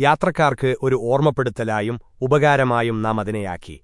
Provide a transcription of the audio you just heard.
യാത്രക്കാർക്ക് ഒരു ഓർമ്മപ്പെടുത്തലായും ഉപകാരമായും നാം അതിനെയാക്കി.